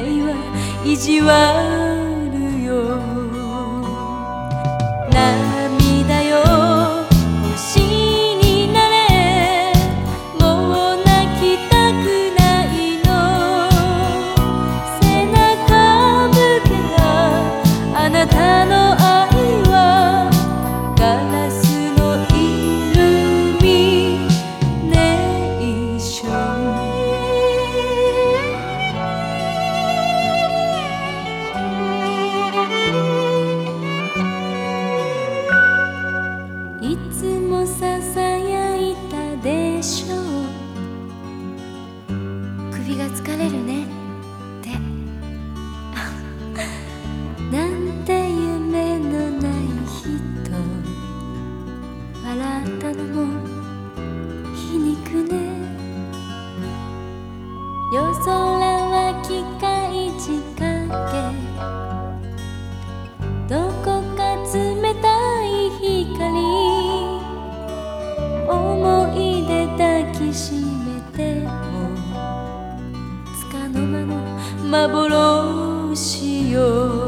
は意地悪。疲れるね」って「なんて夢のない人」「笑ったのも皮肉ね」「夜空は機械仕掛け」「どこか冷たい光」「思い出抱きしめ。幻よ。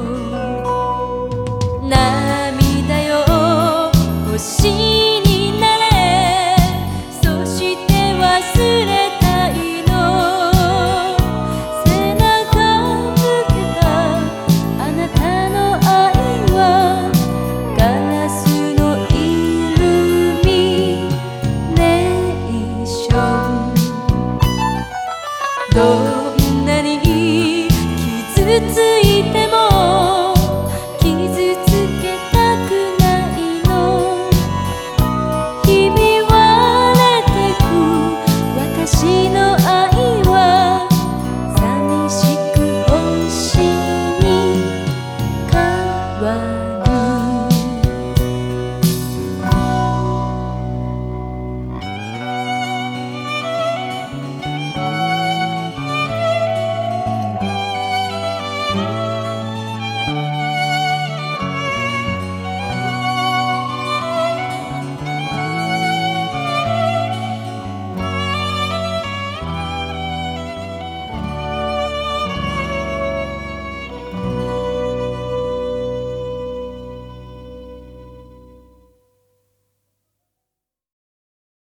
つい